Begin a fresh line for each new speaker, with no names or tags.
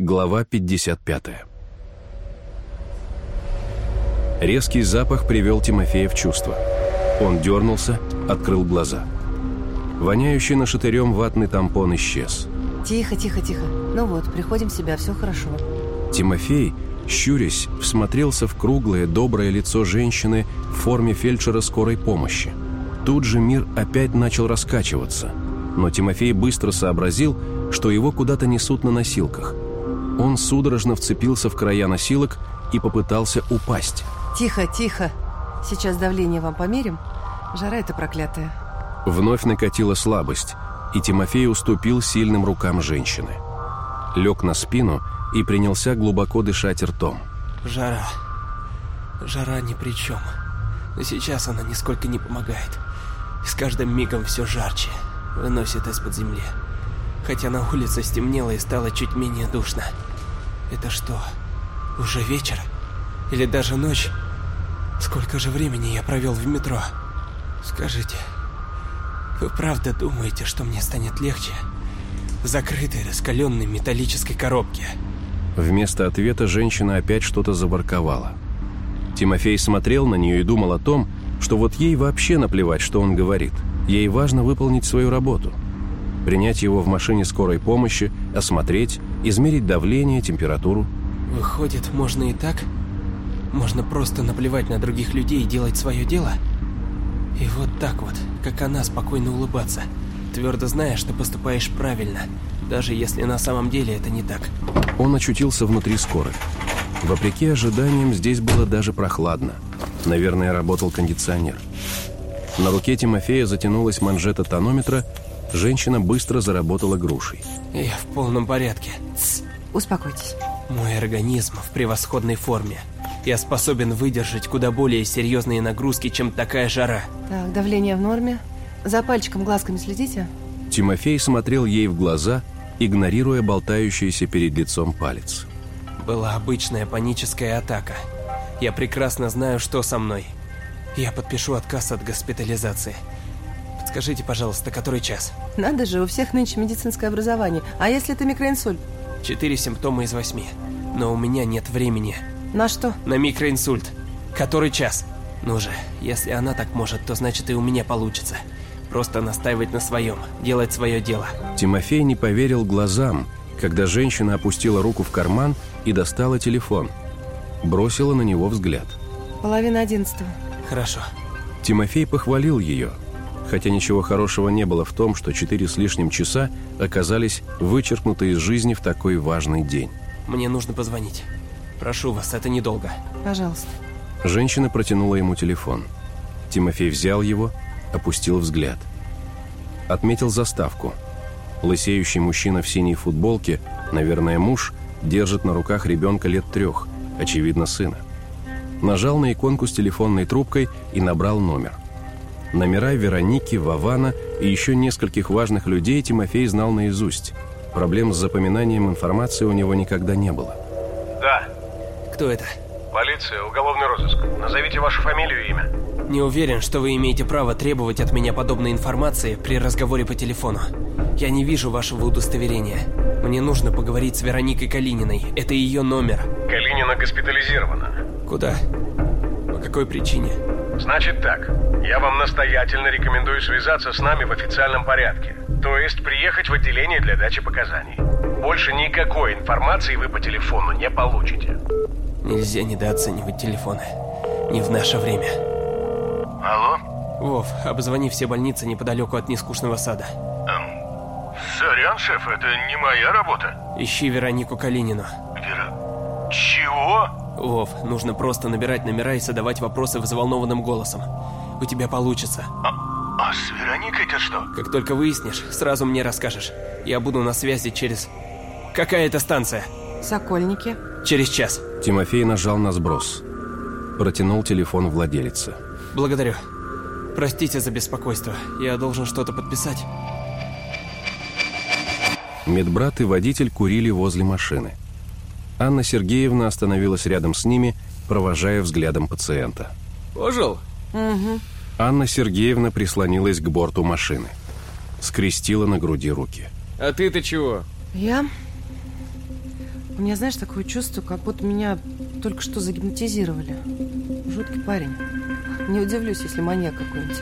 Глава 55 Резкий запах привел Тимофея в чувство. Он дернулся, открыл глаза. Воняющий нашатырем ватный тампон исчез.
Тихо, тихо, тихо. Ну вот, приходим в себя, все хорошо.
Тимофей, щурясь, всмотрелся в круглое, доброе лицо женщины в форме фельдшера скорой помощи. Тут же мир опять начал раскачиваться. Но Тимофей быстро сообразил, что его куда-то несут на носилках. Он судорожно вцепился в края носилок и попытался упасть.
Тихо, тихо. Сейчас давление вам померим. Жара это проклятая.
Вновь накатила слабость, и Тимофей уступил сильным рукам женщины. Лег на спину и принялся глубоко дышать ртом.
Жара. Жара ни при чем. Но сейчас она нисколько не помогает. С каждым мигом все жарче. Выносит из-под земли. Хотя на улице стемнело и стало чуть менее душно. Это что, уже вечер? Или даже ночь? Сколько же времени я провел в метро? Скажите, вы правда думаете, что мне станет легче? В закрытой, раскаленной металлической коробке.
Вместо ответа женщина опять что-то забарковала. Тимофей смотрел на нее и думал о том, что вот ей вообще наплевать, что он говорит. Ей важно выполнить свою работу. Принять его в машине скорой помощи, осмотреть, измерить давление, температуру.
Выходит, можно и так? Можно просто наплевать на других людей и делать свое дело? И вот так вот, как она, спокойно улыбаться, твердо зная, что поступаешь правильно, даже если на самом деле это не так.
Он очутился внутри скорой. Вопреки ожиданиям, здесь было даже прохладно. Наверное, работал кондиционер. На руке Тимофея затянулась манжета тонометра, женщина быстро заработала грушей.
Я в полном порядке.
Тс, успокойтесь.
Мой организм в превосходной форме. Я способен выдержать куда более серьезные нагрузки, чем такая жара.
Так, давление в норме. За пальчиком глазками следите.
Тимофей смотрел ей в глаза, игнорируя болтающийся перед лицом палец.
Была обычная паническая атака. Я прекрасно знаю, что со мной. Я подпишу отказ от госпитализации. Подскажите, пожалуйста, который час?
Надо же, у всех нынче медицинское образование. А если это микроинсульт?
Четыре симптома из восьми. Но у меня нет времени.
На что?
На микроинсульт. Который час? Ну же, если она так может, то значит и у меня получится. Просто настаивать на своем, делать свое дело.
Тимофей не поверил глазам, когда женщина опустила руку в карман и достала телефон. Бросила на него взгляд.
Половина одиннадцатого.
Хорошо.
Тимофей похвалил ее, хотя ничего хорошего не было в том, что четыре с лишним часа оказались вычеркнуты из жизни в такой важный день.
Мне нужно позвонить. Прошу вас, это недолго.
Пожалуйста.
Женщина протянула ему телефон. Тимофей взял его, опустил взгляд. Отметил заставку. Лысеющий мужчина в синей футболке, наверное, муж, держит на руках ребенка лет трех, очевидно, сына. Нажал на иконку с телефонной трубкой и набрал номер. Номера Вероники, Вавана и еще нескольких важных людей Тимофей знал наизусть. Проблем с запоминанием информации у него никогда не было.
Да,
Кто это?
полиция, уголовный розыск. Назовите вашу фамилию и имя.
Не уверен, что вы имеете право требовать от меня подобной информации при разговоре по телефону. Я не вижу вашего удостоверения. Мне нужно поговорить с Вероникой Калининой. Это ее номер.
Калинина госпитализирована.
Куда? По какой причине?
Значит так, я вам настоятельно рекомендую связаться с нами в официальном порядке. То есть приехать в отделение для дачи показаний. Больше никакой информации вы по телефону не получите.
Нельзя недооценивать телефоны. Не в наше время.
Алло?
Вов, обзвони все больницы неподалеку от нескучного сада.
Эм, сорян, шеф, это не моя работа.
Ищи Веронику Калинину.
Вера... Чего?
Вов, нужно просто набирать номера и задавать вопросы взволнованным голосом. У тебя получится.
А с Вероникой-то что?
Как только выяснишь, сразу мне расскажешь. Я буду на связи через... Какая это станция?
Сокольники.
Через час.
Тимофей нажал на сброс. Протянул телефон владелицы.
Благодарю. Простите за беспокойство. Я должен что-то подписать.
Медбрат и водитель курили возле машины. Анна Сергеевна остановилась рядом с ними, провожая взглядом пациента.
Ожил?
Угу.
Анна Сергеевна прислонилась к борту машины. Скрестила на груди руки.
А ты-то чего?
Я... У меня, знаешь, такое чувство, как будто меня только что загипнотизировали. Жуткий парень. Не удивлюсь, если маньяк какой-нибудь.